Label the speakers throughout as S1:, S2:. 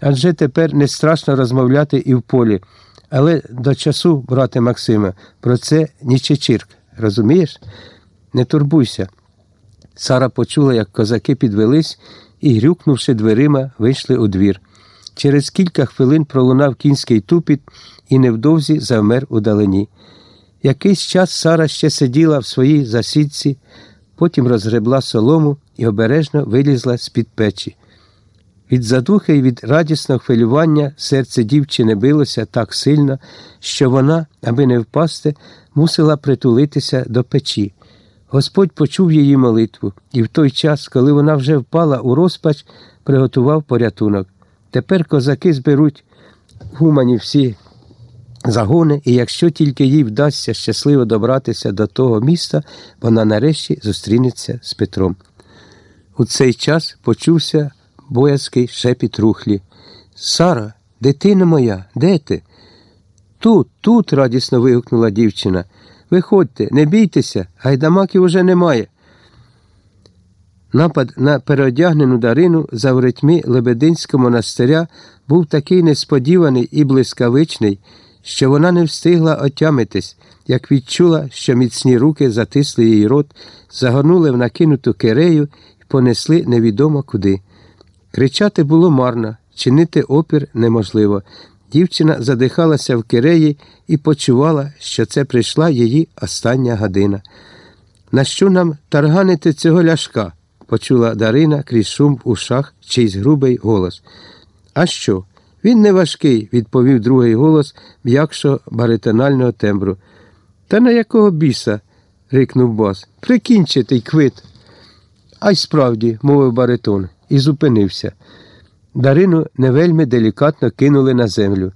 S1: Адже тепер не страшно розмовляти і в полі. Але до часу, брате Максиме, про це нічечірк. Розумієш? Не турбуйся. Сара почула, як козаки підвелись і, грюкнувши дверима, вийшли у двір. Через кілька хвилин пролунав кінський тупіт і невдовзі завмер у далині. Якийсь час Сара ще сиділа в своїй засідці, потім розгребла солому і обережно вилізла з-під печі. Від задухи і від радісного хвилювання серце дівчини билося так сильно, що вона, аби не впасти, мусила притулитися до печі. Господь почув її молитву, і в той час, коли вона вже впала у розпач, приготував порятунок. Тепер козаки зберуть гумані всі загони, і якщо тільки їй вдасться щасливо добратися до того міста, вона нарешті зустрінеться з Петром. У цей час почувся боязкий шепіт рухлі. Сара, дитина моя, де ти? Тут, тут, радісно вигукнула дівчина. Виходьте, не бійтеся, гайдамаків уже немає. Напад на переодягнену Дарину за воротьми Лебединського монастиря був такий несподіваний і блискавичний, що вона не встигла отямитись, як відчула, що міцні руки затисли її рот, загорнули в накинуту кирею і понесли невідомо куди. Кричати було марно, чинити опір неможливо. Дівчина задихалася в киреї і почувала, що це прийшла її остання година. На що нам тарганити цього ляшка? почула Дарина крізь шум в ушах чийсь грубий голос. А що? Він не важкий, відповів другий голос м'якшого баритонального тембру. Та на якого біса? рикнув бас. Прикінчити й квит. А й справді, мовив баритон, і зупинився. Дарину невельми делікатно кинули на землю.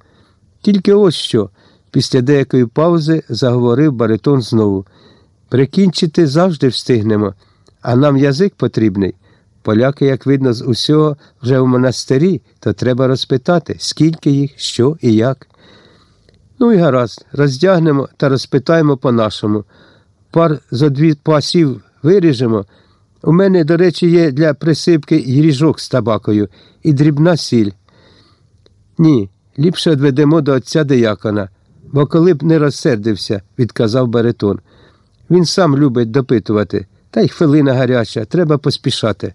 S1: Тільки ось що, після деякої паузи заговорив баритон знову. Прикінчити завжди встигнемо, а нам язик потрібний. Поляки, як видно, з усього вже в монастирі, то треба розпитати, скільки їх, що і як. Ну і гаразд, роздягнемо та розпитаємо по-нашому. Пар зо дві пасів виріжемо. У мене, до речі, є для присипки й ріжок з табакою і дрібна сіль. Ні, ліпше відведемо до отця деякона, бо коли б не розсердився, відказав баритон. Він сам любить допитувати, та й хвилина гаряча, треба поспішати.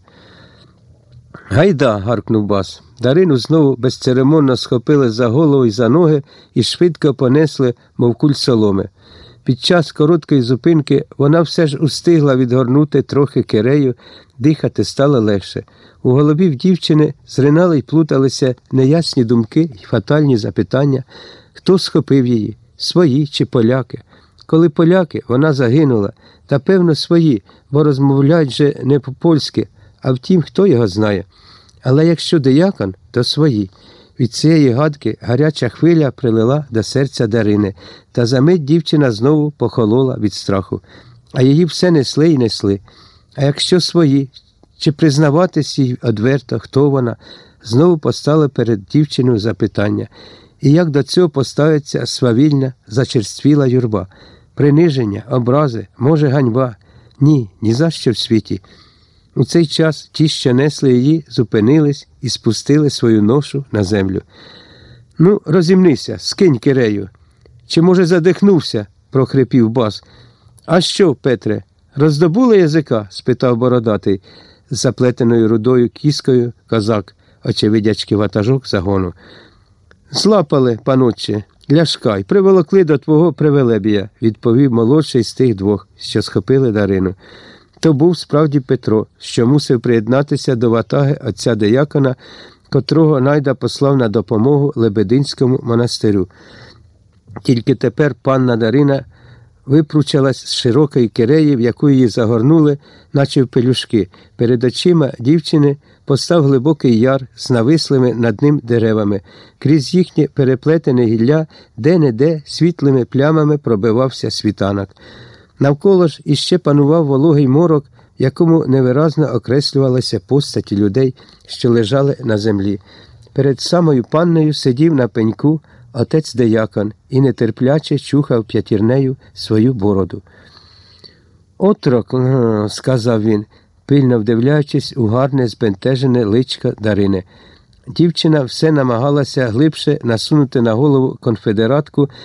S1: Гайда. гаркнув бас. Дарину знову безцеремонно схопили за голову і за ноги і швидко понесли, мов куль соломи. Під час короткої зупинки вона все ж устигла відгорнути трохи кирею, дихати стало легше. У голові в дівчини зринали й плуталися неясні думки й фатальні запитання, хто схопив її, свої чи поляки. Коли поляки, вона загинула, та, певно, свої, бо розмовляють же не по-польськи, а втім, хто його знає. Але якщо деякон, то свої. Від цієї гадки гаряча хвиля прилила до серця Дарини, та за мить дівчина знову похолола від страху, а її все несли і несли. А якщо свої, чи признаватись їй одверто, хто вона, знову постало перед дівчиною запитання, і як до цього поставиться свавільна, зачерствіла юрба, приниження, образи, може, ганьба? Ні, ні за що в світі. У цей час ті, що несли її, зупинились і спустили свою ношу на землю. Ну, розімнися, скинь кирею. Чи, може, задихнувся? прохрипів бас. А що, Петре, роздобули язика? спитав бородатий з заплетеною рудою кіскою козак, очевидячки ватажок загону. Злапали, панотче, ляшка й приволокли до твого привелебія, відповів молодший з тих двох, що схопили Дарину. То був справді Петро, що мусив приєднатися до ватаги отця деякона, котрого найда послав на допомогу Лебединському монастирю. Тільки тепер панна Дарина випручалась з широкої киреї, в яку її загорнули, наче в пелюшки. Перед очима дівчини постав глибокий яр з навислими над ним деревами. Крізь їхнє переплетене гілля де-не-де світлими плямами пробивався світанок. Навколо ж іще панував вологий морок, якому невиразно окреслювалися постаті людей, що лежали на землі. Перед самою панною сидів на пеньку отець деякон і нетерпляче чухав п'ятірнею свою бороду. Отрок, сказав він, пильно вдивляючись у гарне збентежене личко Дарини. Дівчина все намагалася глибше насунути на голову конфедератку